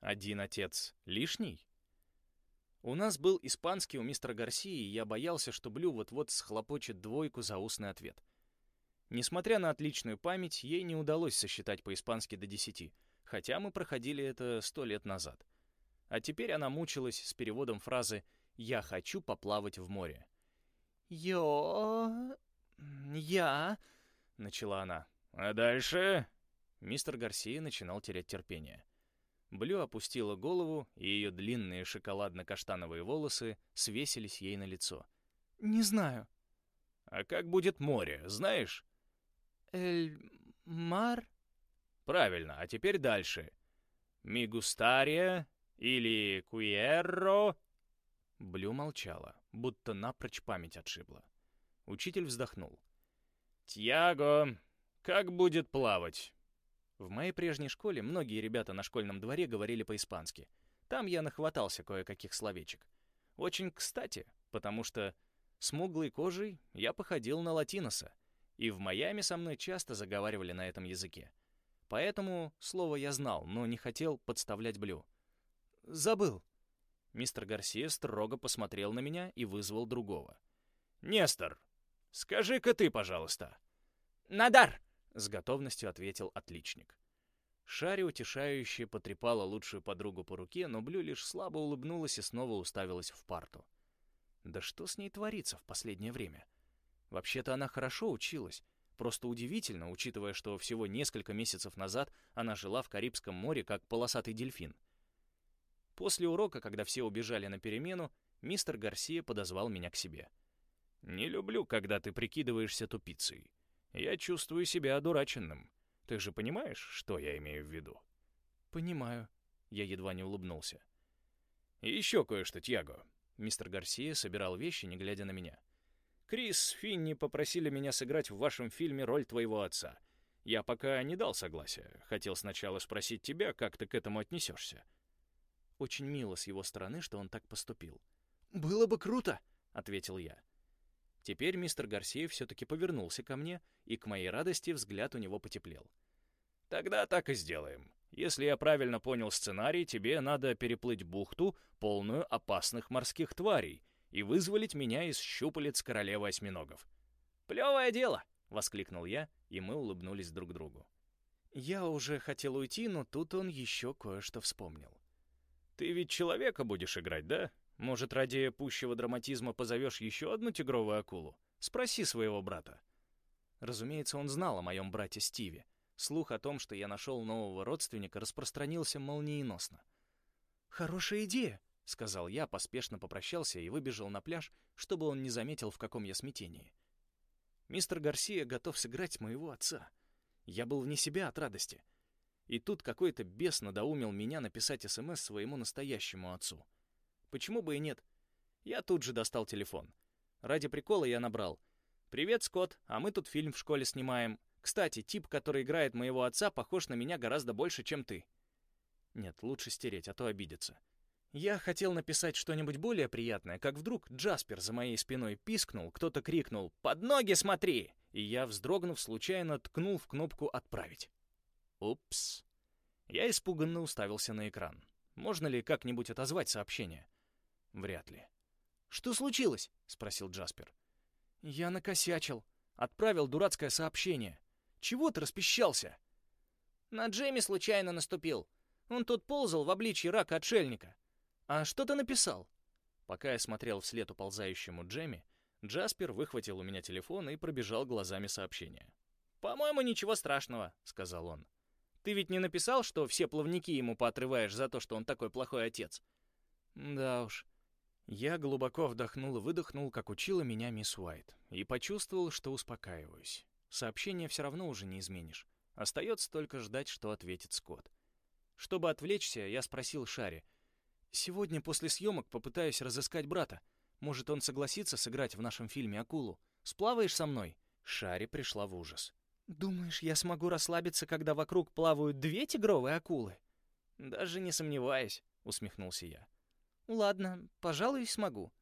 Один отец лишний? У нас был испанский у мистера Гарсии, и я боялся, что Блю вот-вот схлопочет двойку за устный ответ. Несмотря на отличную память, ей не удалось сосчитать по-испански до десяти, хотя мы проходили это сто лет назад. А теперь она мучилась с переводом фразы «Я хочу поплавать в море». «Ё... я...» — начала она. «А дальше...» Мистер Гарсия начинал терять терпение. Блю опустила голову, и ее длинные шоколадно-каштановые волосы свесились ей на лицо. «Не знаю». «А как будет море, знаешь?» «Эль-мар?» «Правильно, а теперь дальше. Мигустария или Куерро?» Блю молчала, будто напрочь память отшибла. Учитель вздохнул. «Тьяго, как будет плавать?» В моей прежней школе многие ребята на школьном дворе говорили по-испански. Там я нахватался кое-каких словечек. Очень кстати, потому что смуглой кожей я походил на латиноса, и в Майами со мной часто заговаривали на этом языке. Поэтому слово я знал, но не хотел подставлять Блю. «Забыл». Мистер Гарсия строго посмотрел на меня и вызвал другого. «Нестор, скажи-ка ты, пожалуйста». «Надар!» — с готовностью ответил отличник. Шари утешающе потрепала лучшую подругу по руке, но Блю лишь слабо улыбнулась и снова уставилась в парту. Да что с ней творится в последнее время? Вообще-то она хорошо училась. Просто удивительно, учитывая, что всего несколько месяцев назад она жила в Карибском море как полосатый дельфин. После урока, когда все убежали на перемену, мистер Гарсия подозвал меня к себе. «Не люблю, когда ты прикидываешься тупицей. Я чувствую себя одураченным. Ты же понимаешь, что я имею в виду?» «Понимаю», — я едва не улыбнулся. «И еще кое-что, Тьяго». Мистер Гарсия собирал вещи, не глядя на меня. «Крис, Финни попросили меня сыграть в вашем фильме роль твоего отца. Я пока не дал согласия. Хотел сначала спросить тебя, как ты к этому отнесешься». Очень мило с его стороны, что он так поступил. «Было бы круто», — ответил я. Теперь мистер Гарсия все-таки повернулся ко мне, и к моей радости взгляд у него потеплел. «Тогда так и сделаем. Если я правильно понял сценарий, тебе надо переплыть бухту, полную опасных морских тварей, и вызволить меня из щупалец королевы осьминогов». «Плевое дело!» — воскликнул я, и мы улыбнулись друг другу. Я уже хотел уйти, но тут он еще кое-что вспомнил. «Ты ведь человека будешь играть, да?» Может, ради пущего драматизма позовешь еще одну тигровую акулу? Спроси своего брата». Разумеется, он знал о моем брате Стиве. Слух о том, что я нашел нового родственника, распространился молниеносно. «Хорошая идея», — сказал я, поспешно попрощался и выбежал на пляж, чтобы он не заметил, в каком я смятении. Мистер Гарсия готов сыграть моего отца. Я был вне себя от радости. И тут какой-то бес надоумил меня написать СМС своему настоящему отцу — Почему бы и нет? Я тут же достал телефон. Ради прикола я набрал. «Привет, Скотт, а мы тут фильм в школе снимаем. Кстати, тип, который играет моего отца, похож на меня гораздо больше, чем ты». Нет, лучше стереть, а то обидится. Я хотел написать что-нибудь более приятное, как вдруг Джаспер за моей спиной пискнул, кто-то крикнул «Под ноги смотри!» И я, вздрогнув, случайно ткнул в кнопку «Отправить». Упс. Я испуганно уставился на экран. Можно ли как-нибудь отозвать сообщение? Вряд ли. «Что случилось?» — спросил Джаспер. «Я накосячил. Отправил дурацкое сообщение. Чего ты распищался?» «На Джейми случайно наступил. Он тут ползал в обличье рака-отшельника. А что ты написал?» Пока я смотрел вслед уползающему Джемми, Джаспер выхватил у меня телефон и пробежал глазами сообщение. «По-моему, ничего страшного», — сказал он. «Ты ведь не написал, что все плавники ему поотрываешь за то, что он такой плохой отец?» «Да уж, я глубоко вдохнул и выдохнул, как учила меня мисс Уайт, и почувствовал, что успокаиваюсь. Сообщение все равно уже не изменишь. Остается только ждать, что ответит Скотт. Чтобы отвлечься, я спросил Шари. «Сегодня после съемок попытаюсь разыскать брата. Может, он согласится сыграть в нашем фильме акулу? Сплаваешь со мной?» Шари пришла в ужас. «Думаешь, я смогу расслабиться, когда вокруг плавают две тигровые акулы?» «Даже не сомневаюсь», — усмехнулся я. «Ладно, пожалуй, смогу».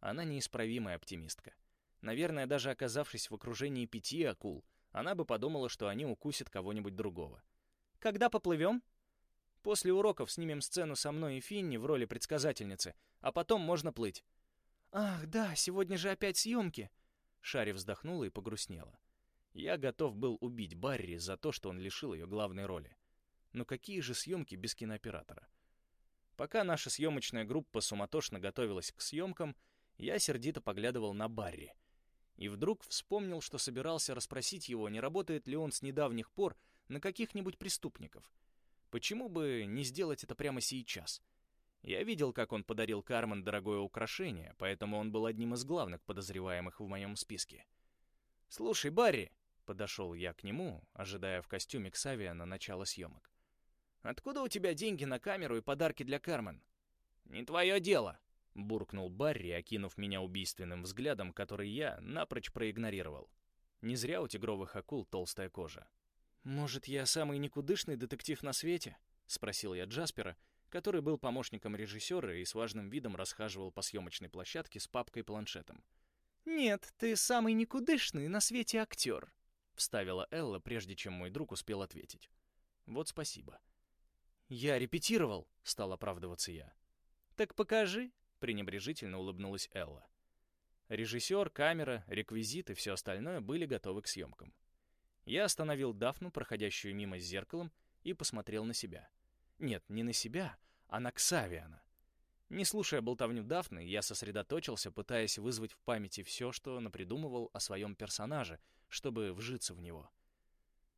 Она неисправимая оптимистка. Наверное, даже оказавшись в окружении пяти акул, она бы подумала, что они укусят кого-нибудь другого. «Когда поплывем?» После уроков снимем сцену со мной и Финни в роли предсказательницы, а потом можно плыть». «Ах, да, сегодня же опять съемки!» Шари вздохнула и погрустнела. Я готов был убить Барри за то, что он лишил ее главной роли. Но какие же съемки без кинооператора? Пока наша съемочная группа суматошно готовилась к съемкам, я сердито поглядывал на Барри. И вдруг вспомнил, что собирался расспросить его, не работает ли он с недавних пор на каких-нибудь преступников. Почему бы не сделать это прямо сейчас? Я видел, как он подарил Кармен дорогое украшение, поэтому он был одним из главных подозреваемых в моем списке. «Слушай, Барри!» — подошел я к нему, ожидая в костюме Ксавия на начало съемок. «Откуда у тебя деньги на камеру и подарки для Кармен?» «Не твое дело!» — буркнул Барри, окинув меня убийственным взглядом, который я напрочь проигнорировал. Не зря у тигровых акул толстая кожа. «Может, я самый никудышный детектив на свете?» — спросил я Джаспера, который был помощником режиссера и с важным видом расхаживал по съемочной площадке с папкой-планшетом. «Нет, ты самый никудышный на свете актер», — вставила Элла, прежде чем мой друг успел ответить. «Вот спасибо». «Я репетировал», — стал оправдываться я. «Так покажи», — пренебрежительно улыбнулась Элла. Режиссер, камера, реквизит и все остальное были готовы к съемкам. Я остановил Дафну, проходящую мимо с зеркалом, и посмотрел на себя. Нет, не на себя, а на Ксавиана. Не слушая болтовню Дафны, я сосредоточился, пытаясь вызвать в памяти все, что напридумывал о своем персонаже, чтобы вжиться в него.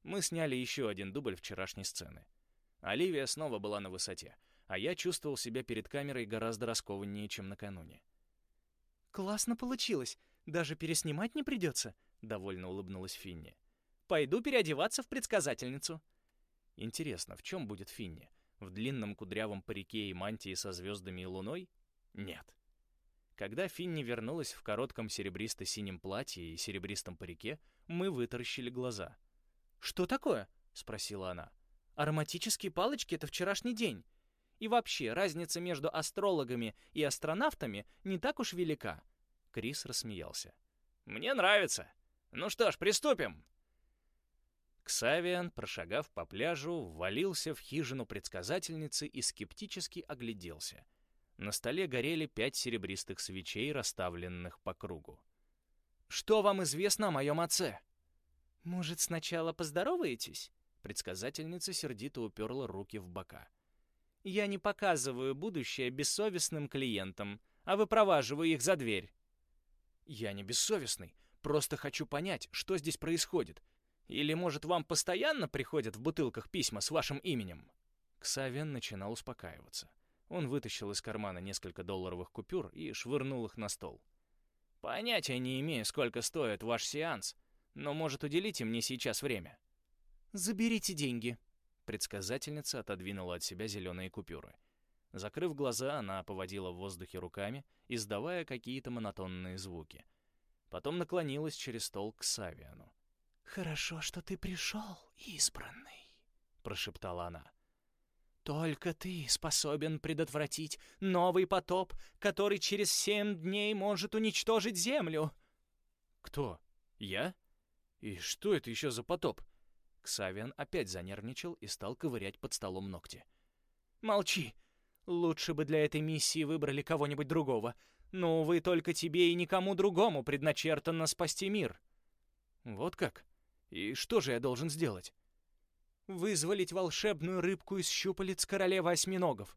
Мы сняли еще один дубль вчерашней сцены. Оливия снова была на высоте, а я чувствовал себя перед камерой гораздо раскованнее, чем накануне. «Классно получилось. Даже переснимать не придется», — довольно улыбнулась Финни. «Пойду переодеваться в предсказательницу». Интересно, в чем будет Финни? В длинном кудрявом парике и мантии со звездами и луной? Нет. Когда Финни вернулась в коротком серебристо-синем платье и серебристом парике, мы вытаращили глаза. «Что такое?» — спросила она. «Ароматические палочки — это вчерашний день. И вообще, разница между астрологами и астронавтами не так уж велика». Крис рассмеялся. «Мне нравится. Ну что ж, приступим!» Ксавиан, прошагав по пляжу, ввалился в хижину предсказательницы и скептически огляделся. На столе горели пять серебристых свечей, расставленных по кругу. «Что вам известно о моем отце?» «Может, сначала поздороваетесь?» Предсказательница сердито уперла руки в бока. «Я не показываю будущее бессовестным клиентам, а выпроваживаю их за дверь». «Я не бессовестный, просто хочу понять, что здесь происходит, или, может, вам постоянно приходят в бутылках письма с вашим именем?» Ксавен начинал успокаиваться. Он вытащил из кармана несколько долларовых купюр и швырнул их на стол. «Понятия не имею, сколько стоит ваш сеанс, но, может, уделите мне сейчас время?» «Заберите деньги», — предсказательница отодвинула от себя зеленые купюры. Закрыв глаза, она поводила в воздухе руками, издавая какие-то монотонные звуки. Потом наклонилась через стол к Савиану. «Хорошо, что ты пришел, избранный», — прошептала она. «Только ты способен предотвратить новый потоп, который через семь дней может уничтожить Землю». «Кто? Я? И что это еще за потоп?» Ксавиан опять занервничал и стал ковырять под столом ногти. «Молчи! Лучше бы для этой миссии выбрали кого-нибудь другого. Но, увы, только тебе и никому другому предначертано спасти мир». «Вот как?» И что же я должен сделать? Вызволить волшебную рыбку из щупалец королевы осьминогов.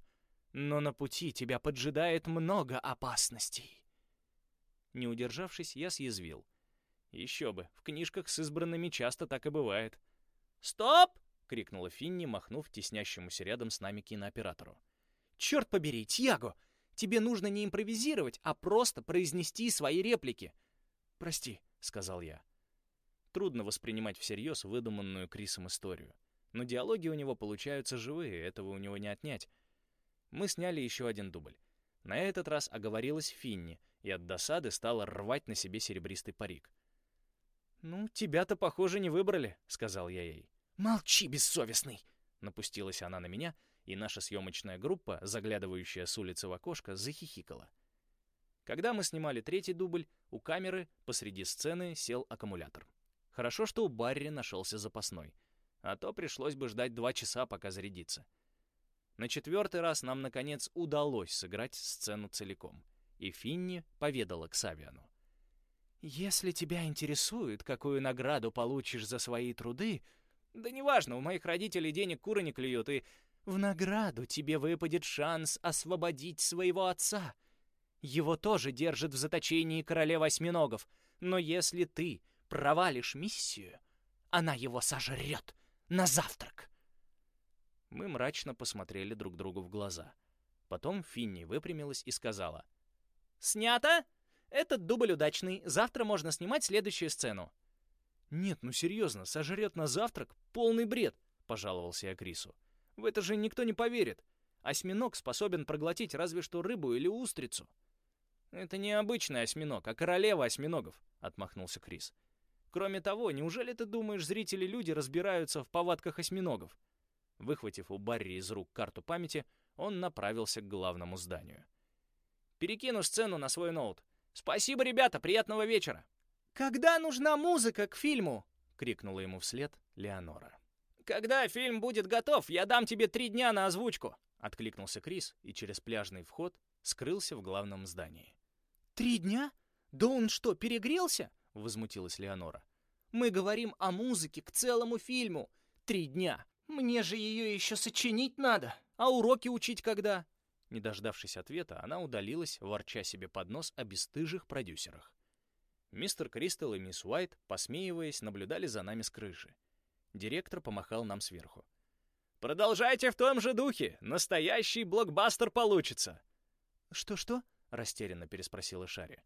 Но на пути тебя поджидает много опасностей. Не удержавшись, я съязвил. Еще бы, в книжках с избранными часто так и бывает. «Стоп!» — крикнула Финни, махнув теснящемуся рядом с нами кинооператору. «Черт побери, Тьяго! Тебе нужно не импровизировать, а просто произнести свои реплики!» «Прости», — сказал я. Трудно воспринимать всерьез выдуманную Крисом историю. Но диалоги у него получаются живые, этого у него не отнять. Мы сняли еще один дубль. На этот раз оговорилась Финни, и от досады стала рвать на себе серебристый парик. «Ну, тебя-то, похоже, не выбрали», — сказал я ей. «Молчи, бессовестный!» — напустилась она на меня, и наша съемочная группа, заглядывающая с улицы в окошко, захихикала. Когда мы снимали третий дубль, у камеры посреди сцены сел аккумулятор. Хорошо, что у Барри нашелся запасной. А то пришлось бы ждать два часа, пока зарядится. На четвертый раз нам, наконец, удалось сыграть сцену целиком, и Финни поведала Ксавиану. «Если тебя интересует, какую награду получишь за свои труды, да неважно, у моих родителей денег куры не клюют, и в награду тебе выпадет шанс освободить своего отца. Его тоже держит в заточении королева осьминогов, но если ты провалишь миссию, она его сожрет на завтрак. Мы мрачно посмотрели друг другу в глаза. Потом Финни выпрямилась и сказала. «Снято! Этот дубль удачный. Завтра можно снимать следующую сцену». «Нет, ну серьезно, сожрет на завтрак? Полный бред!» — пожаловался я Крису. «В это же никто не поверит. Осьминог способен проглотить разве что рыбу или устрицу». «Это не обычный осьминог, а королева осьминогов», — отмахнулся Крис. «Кроме того, неужели ты думаешь, зрители-люди разбираются в повадках осьминогов?» Выхватив у Барри из рук карту памяти, он направился к главному зданию. «Перекину сцену на свой ноут. Спасибо, ребята, приятного вечера!» «Когда нужна музыка к фильму?» — крикнула ему вслед Леонора. «Когда фильм будет готов, я дам тебе три дня на озвучку!» — откликнулся Крис и через пляжный вход скрылся в главном здании. «Три дня? Да он что, перегрелся?» — возмутилась Леонора. «Мы говорим о музыке к целому фильму. Три дня. Мне же ее еще сочинить надо. А уроки учить когда?» Не дождавшись ответа, она удалилась, ворча себе под нос о бесстыжих продюсерах. Мистер Кристал и мисс Уайт, посмеиваясь, наблюдали за нами с крыши. Директор помахал нам сверху. «Продолжайте в том же духе! Настоящий блокбастер получится!» «Что-что?» — растерянно переспросила Шарри.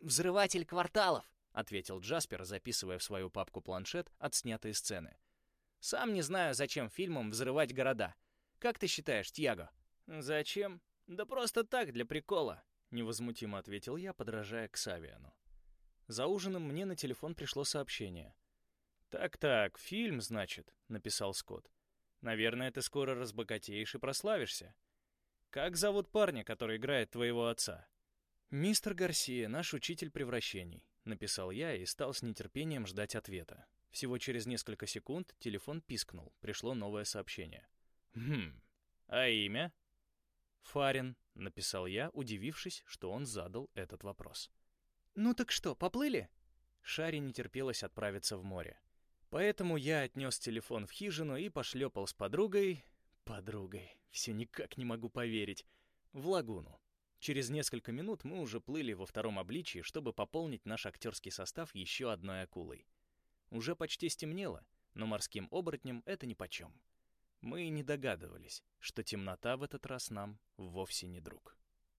«Взрыватель кварталов!» — ответил Джаспер, записывая в свою папку планшет отснятые сцены. «Сам не знаю, зачем фильмам взрывать города. Как ты считаешь, Тьяго?» «Зачем? Да просто так, для прикола», — невозмутимо ответил я, подражая к Савиану. За ужином мне на телефон пришло сообщение. «Так-так, фильм, значит», — написал Скотт. «Наверное, ты скоро разбогатеешь и прославишься. Как зовут парня, который играет твоего отца?» «Мистер Гарсия, наш учитель превращений», — написал я и стал с нетерпением ждать ответа. Всего через несколько секунд телефон пискнул, пришло новое сообщение. «Хм, а имя?» «Фарин», — написал я, удивившись, что он задал этот вопрос. «Ну так что, поплыли?» Шаре не терпелось отправиться в море. Поэтому я отнес телефон в хижину и пошлепал с подругой... Подругой, все никак не могу поверить. В лагуну. Через несколько минут мы уже плыли во втором обличии, чтобы пополнить наш актерский состав еще одной акулой. Уже почти стемнело, но морским оборотням это нипочем. Мы не догадывались, что темнота в этот раз нам вовсе не друг.